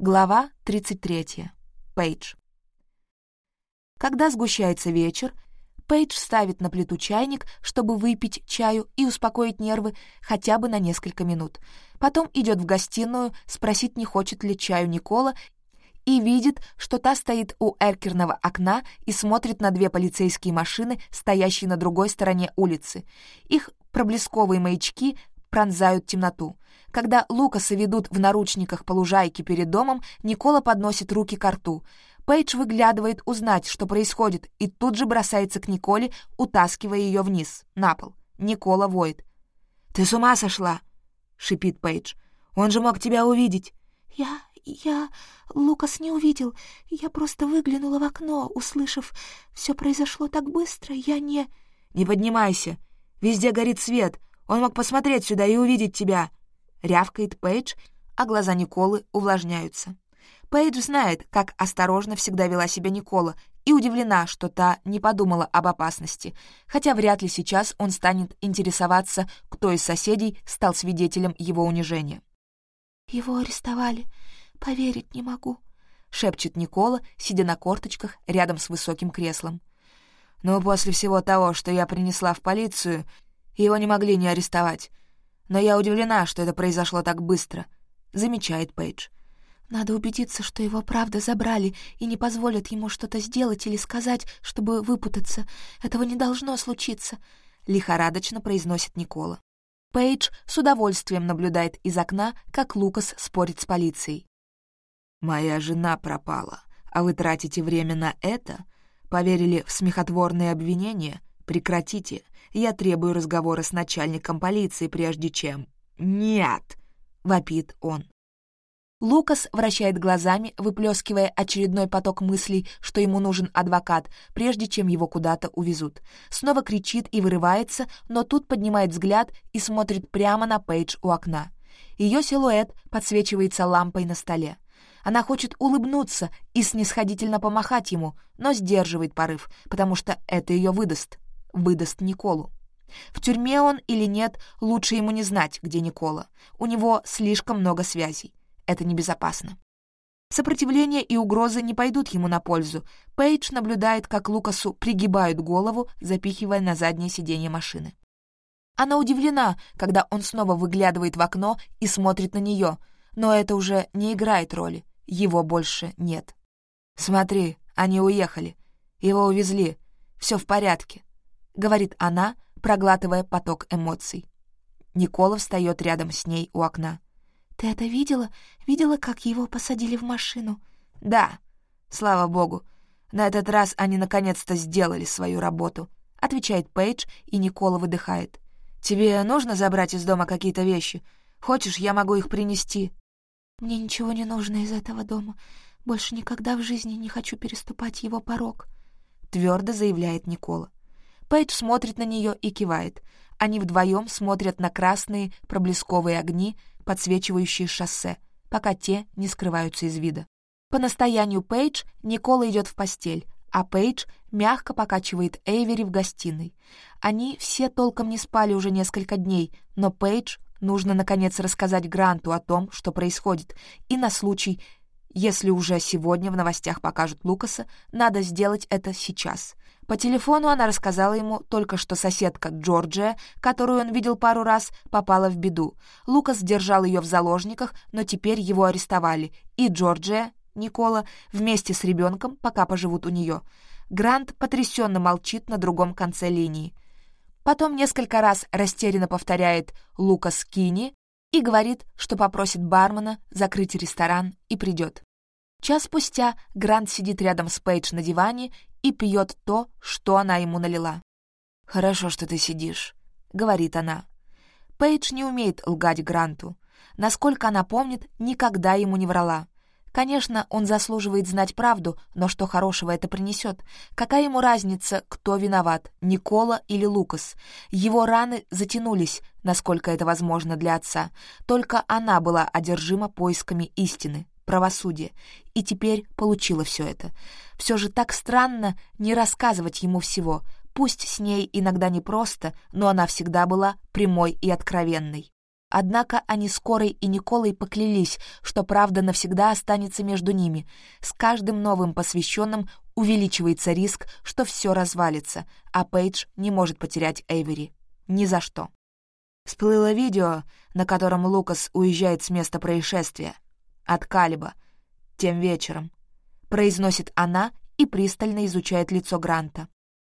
Глава 33. Пейдж. Когда сгущается вечер, Пейдж ставит на плиту чайник, чтобы выпить чаю и успокоить нервы хотя бы на несколько минут. Потом идет в гостиную, спросит, не хочет ли чаю Никола, и видит, что та стоит у эркерного окна и смотрит на две полицейские машины, стоящие на другой стороне улицы. Их проблесковые маячки пронзают темноту. Когда Лукаса ведут в наручниках по лужайке перед домом, Никола подносит руки к рту. Пейдж выглядывает узнать, что происходит, и тут же бросается к Николе, утаскивая ее вниз, на пол. Никола воет. «Ты с ума сошла!» — шипит Пейдж. «Он же мог тебя увидеть!» «Я... я... Лукас не увидел. Я просто выглянула в окно, услышав... Все произошло так быстро, я не...» «Не поднимайся! Везде горит свет!» Он мог посмотреть сюда и увидеть тебя!» — рявкает Пейдж, а глаза Николы увлажняются. Пейдж знает, как осторожно всегда вела себя Никола, и удивлена, что та не подумала об опасности, хотя вряд ли сейчас он станет интересоваться, кто из соседей стал свидетелем его унижения. «Его арестовали. Поверить не могу», — шепчет Никола, сидя на корточках рядом с высоким креслом. «Но после всего того, что я принесла в полицию, его не могли не арестовать. Но я удивлена, что это произошло так быстро», — замечает Пейдж. «Надо убедиться, что его правда забрали и не позволят ему что-то сделать или сказать, чтобы выпутаться. Этого не должно случиться», — лихорадочно произносит Никола. Пейдж с удовольствием наблюдает из окна, как Лукас спорит с полицией. «Моя жена пропала, а вы тратите время на это? Поверили в смехотворные обвинения? Прекратите. Я требую разговора с начальником полиции, прежде чем... «Нет!» — вопит он. Лукас вращает глазами, выплескивая очередной поток мыслей, что ему нужен адвокат, прежде чем его куда-то увезут. Снова кричит и вырывается, но тут поднимает взгляд и смотрит прямо на Пейдж у окна. Ее силуэт подсвечивается лампой на столе. Она хочет улыбнуться и снисходительно помахать ему, но сдерживает порыв, потому что это ее выдаст выдаст Николу. В тюрьме он или нет, лучше ему не знать, где Никола. У него слишком много связей. Это небезопасно. Сопротивление и угрозы не пойдут ему на пользу. Пейдж наблюдает, как Лукасу пригибают голову, запихивая на заднее сиденье машины. Она удивлена, когда он снова выглядывает в окно и смотрит на нее, но это уже не играет роли, его больше нет. «Смотри, они уехали. Его увезли. Все в порядке говорит она, проглатывая поток эмоций. Никола встает рядом с ней у окна. «Ты это видела? Видела, как его посадили в машину?» «Да. Слава богу. На этот раз они наконец-то сделали свою работу», — отвечает Пейдж, и Никола выдыхает. «Тебе нужно забрать из дома какие-то вещи? Хочешь, я могу их принести?» «Мне ничего не нужно из этого дома. Больше никогда в жизни не хочу переступать его порог», — твердо заявляет Никола. Пейдж смотрит на нее и кивает. Они вдвоем смотрят на красные проблесковые огни, подсвечивающие шоссе, пока те не скрываются из вида. По настоянию Пейдж Никола идет в постель, а Пейдж мягко покачивает Эйвери в гостиной. Они все толком не спали уже несколько дней, но Пейдж нужно, наконец, рассказать Гранту о том, что происходит, и на случай, если уже сегодня в новостях покажут Лукаса, надо сделать это сейчас. По телефону она рассказала ему только, что соседка Джорджия, которую он видел пару раз, попала в беду. Лукас держал ее в заложниках, но теперь его арестовали, и Джорджия, Никола, вместе с ребенком пока поживут у нее. Грант потрясенно молчит на другом конце линии. Потом несколько раз растерянно повторяет «Лукас Кини» и говорит, что попросит бармена закрыть ресторан и придет. Час спустя Грант сидит рядом с Пейдж на диване и пьет то, что она ему налила. «Хорошо, что ты сидишь», — говорит она. Пейдж не умеет лгать Гранту. Насколько она помнит, никогда ему не врала. Конечно, он заслуживает знать правду, но что хорошего это принесет? Какая ему разница, кто виноват, Никола или Лукас? Его раны затянулись, насколько это возможно для отца. Только она была одержима поисками истины правосудие, и теперь получила все это. Все же так странно не рассказывать ему всего, пусть с ней иногда непросто, но она всегда была прямой и откровенной. Однако они с Корой и Николой поклялись, что правда навсегда останется между ними. С каждым новым посвященным увеличивается риск, что все развалится, а Пейдж не может потерять Эйвери. Ни за что. Всплыло видео, на котором Лукас уезжает с места происшествия — от Калиба. Тем вечером. Произносит она и пристально изучает лицо Гранта.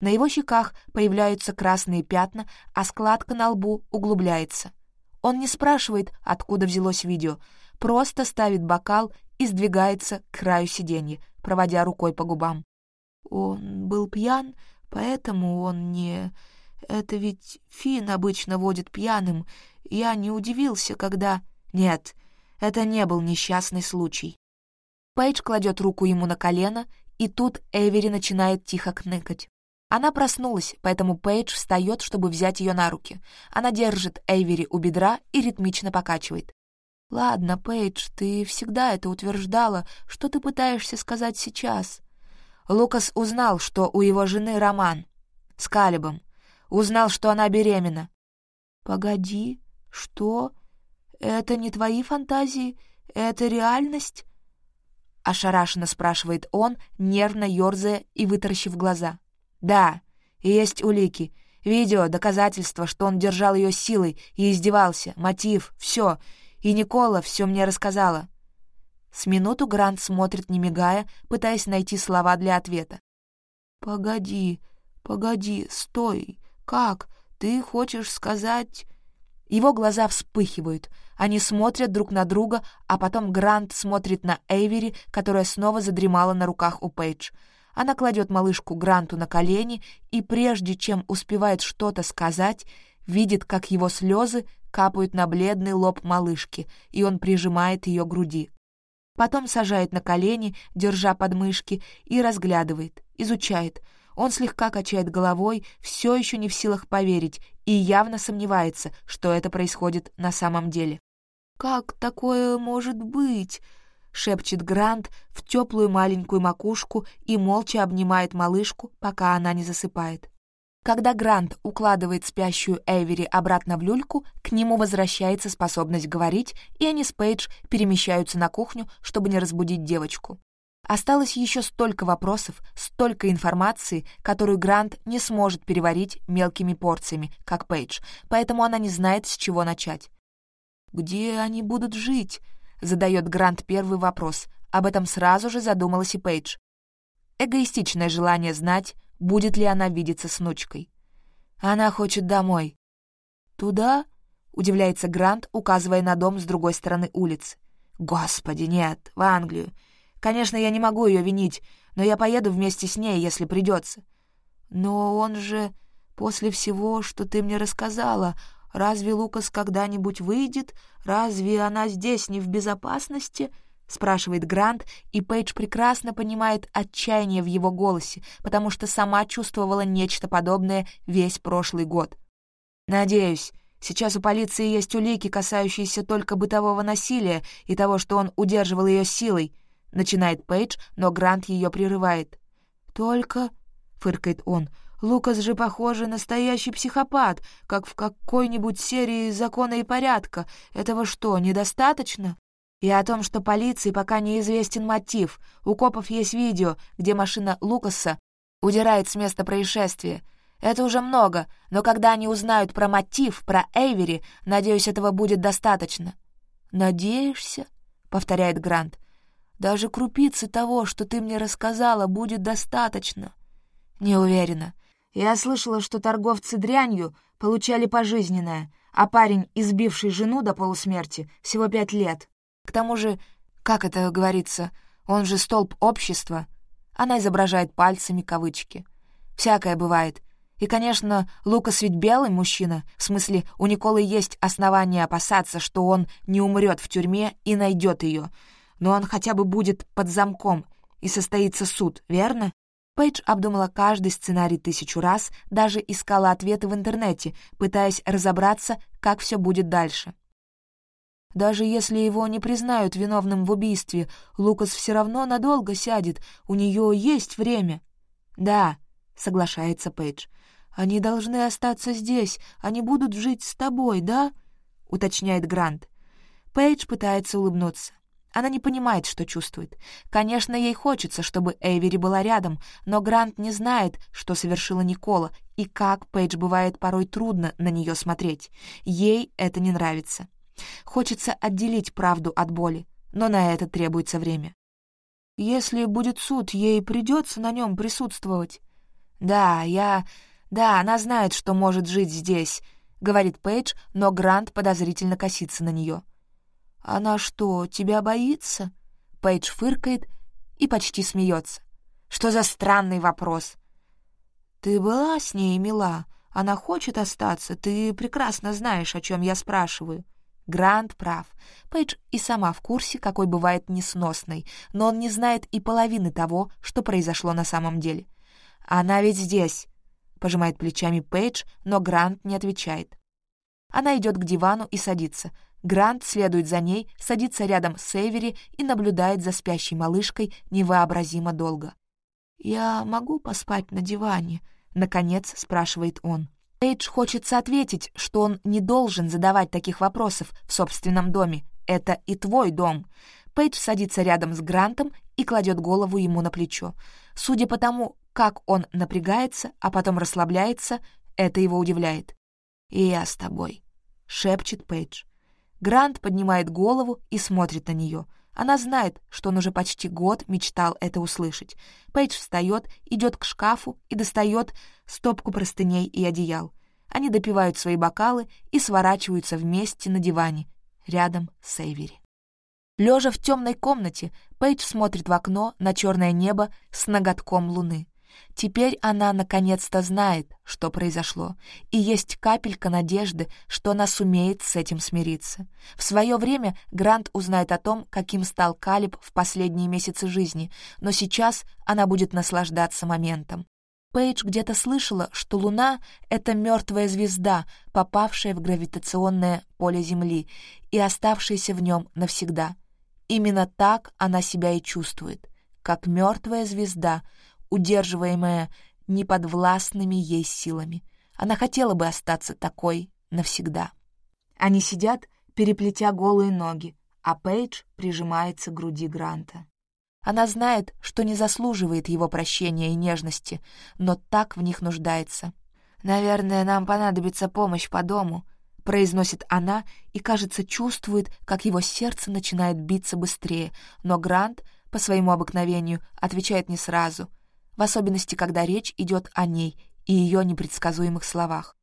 На его щеках появляются красные пятна, а складка на лбу углубляется. Он не спрашивает, откуда взялось видео, просто ставит бокал и сдвигается к краю сиденья, проводя рукой по губам. «Он был пьян, поэтому он не...» «Это ведь Фин обычно водит пьяным. Я не удивился, когда...» «Нет, это не был несчастный случай. Пейдж кладет руку ему на колено, и тут Эвери начинает тихо кныкать. Она проснулась, поэтому Пейдж встает, чтобы взять ее на руки. Она держит Эвери у бедра и ритмично покачивает. «Ладно, Пейдж, ты всегда это утверждала. Что ты пытаешься сказать сейчас?» Лукас узнал, что у его жены роман. С Калибом. Узнал, что она беременна. «Погоди, что?» Это не твои фантазии, это реальность?» Ошарашенно спрашивает он, нервно ерзая и вытаращив глаза. «Да, есть улики. Видео, доказательства, что он держал ее силой и издевался, мотив, все. И Никола все мне рассказала». С минуту Грант смотрит, не мигая, пытаясь найти слова для ответа. «Погоди, погоди, стой. Как? Ты хочешь сказать...» Его глаза вспыхивают. Они смотрят друг на друга, а потом Грант смотрит на Эйвери, которая снова задремала на руках у Пейдж. Она кладет малышку Гранту на колени и, прежде чем успевает что-то сказать, видит, как его слезы капают на бледный лоб малышки, и он прижимает ее к груди. Потом сажает на колени, держа подмышки, и разглядывает, изучает — он слегка качает головой, все еще не в силах поверить, и явно сомневается, что это происходит на самом деле. «Как такое может быть?» — шепчет Грант в теплую маленькую макушку и молча обнимает малышку, пока она не засыпает. Когда Грант укладывает спящую Эвери обратно в люльку, к нему возвращается способность говорить, и они с Пейдж перемещаются на кухню, чтобы не разбудить девочку. Осталось еще столько вопросов, столько информации, которую Грант не сможет переварить мелкими порциями, как Пейдж, поэтому она не знает, с чего начать. «Где они будут жить?» — задает Грант первый вопрос. Об этом сразу же задумалась и Пейдж. Эгоистичное желание знать, будет ли она видеться с внучкой. «Она хочет домой». «Туда?» — удивляется Грант, указывая на дом с другой стороны улицы. «Господи, нет, в Англию. Конечно, я не могу ее винить, но я поеду вместе с ней, если придется. Но он же... После всего, что ты мне рассказала, разве Лукас когда-нибудь выйдет? Разве она здесь не в безопасности?» — спрашивает Грант, и Пейдж прекрасно понимает отчаяние в его голосе, потому что сама чувствовала нечто подобное весь прошлый год. «Надеюсь, сейчас у полиции есть улики, касающиеся только бытового насилия и того, что он удерживал ее силой», — начинает Пейдж, но Грант ее прерывает. «Только...» — фыркает он. «Лукас же, похоже, настоящий психопат, как в какой-нибудь серии «Закона и порядка». Этого что, недостаточно?» И о том, что полиции пока неизвестен мотив. У копов есть видео, где машина Лукаса удирает с места происшествия. Это уже много, но когда они узнают про мотив, про Эйвери, надеюсь, этого будет достаточно. «Надеешься?» — повторяет Грант. Даже крупицы того, что ты мне рассказала, будет достаточно. Не уверена. Я слышала, что торговцы дрянью получали пожизненное, а парень, избивший жену до полусмерти, всего пять лет. К тому же, как это говорится, он же столб общества. Она изображает пальцами кавычки. Всякое бывает. И, конечно, Лукас ведь белый мужчина, в смысле, у Николы есть основания опасаться, что он не умрет в тюрьме и найдет ее — но он хотя бы будет под замком, и состоится суд, верно? Пейдж обдумала каждый сценарий тысячу раз, даже искала ответы в интернете, пытаясь разобраться, как все будет дальше. Даже если его не признают виновным в убийстве, Лукас все равно надолго сядет, у нее есть время. «Да», — соглашается Пейдж, — «они должны остаться здесь, они будут жить с тобой, да?» — уточняет Грант. Пейдж пытается улыбнуться. Она не понимает, что чувствует. Конечно, ей хочется, чтобы Эйвери была рядом, но Грант не знает, что совершила Никола, и как Пейдж бывает порой трудно на нее смотреть. Ей это не нравится. Хочется отделить правду от боли, но на это требуется время. Если будет суд, ей придется на нем присутствовать. «Да, я... Да, она знает, что может жить здесь», — говорит Пейдж, но Грант подозрительно косится на нее. — «Она что, тебя боится?» Пейдж фыркает и почти смеется. «Что за странный вопрос?» «Ты была с ней, мила. Она хочет остаться. Ты прекрасно знаешь, о чем я спрашиваю». Грант прав. Пейдж и сама в курсе, какой бывает несносной, но он не знает и половины того, что произошло на самом деле. «Она ведь здесь!» — пожимает плечами Пейдж, но Грант не отвечает. Она идет к дивану и садится — Грант следует за ней, садится рядом с Эвери и наблюдает за спящей малышкой невообразимо долго. «Я могу поспать на диване?» — наконец спрашивает он. Эйдж хочется ответить, что он не должен задавать таких вопросов в собственном доме. Это и твой дом. Пейдж садится рядом с Грантом и кладет голову ему на плечо. Судя по тому, как он напрягается, а потом расслабляется, это его удивляет. «И я с тобой», — шепчет Пейдж. Грант поднимает голову и смотрит на нее. Она знает, что он уже почти год мечтал это услышать. Пейдж встает, идет к шкафу и достает стопку простыней и одеял. Они допивают свои бокалы и сворачиваются вместе на диване, рядом с Эйвери. Лежа в темной комнате, Пейдж смотрит в окно на черное небо с ноготком луны. Теперь она наконец-то знает, что произошло, и есть капелька надежды, что она сумеет с этим смириться. В свое время Грант узнает о том, каким стал Калиб в последние месяцы жизни, но сейчас она будет наслаждаться моментом. Пейдж где-то слышала, что Луна — это мертвая звезда, попавшая в гравитационное поле Земли и оставшаяся в нем навсегда. Именно так она себя и чувствует, как мертвая звезда — удерживаемая неподвластными ей силами. Она хотела бы остаться такой навсегда. Они сидят, переплетя голые ноги, а Пейдж прижимается к груди Гранта. Она знает, что не заслуживает его прощения и нежности, но так в них нуждается. «Наверное, нам понадобится помощь по дому», — произносит она и, кажется, чувствует, как его сердце начинает биться быстрее, но Грант, по своему обыкновению, отвечает не сразу, в особенности, когда речь идет о ней и ее непредсказуемых словах.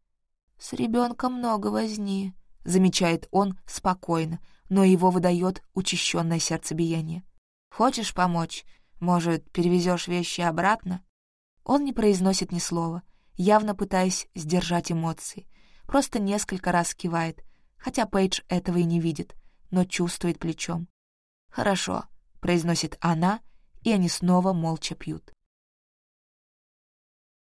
«С ребенком много возни», — замечает он спокойно, но его выдает учащенное сердцебиение. «Хочешь помочь? Может, перевезешь вещи обратно?» Он не произносит ни слова, явно пытаясь сдержать эмоции. Просто несколько раз кивает, хотя Пейдж этого и не видит, но чувствует плечом. «Хорошо», — произносит она, и они снова молча пьют.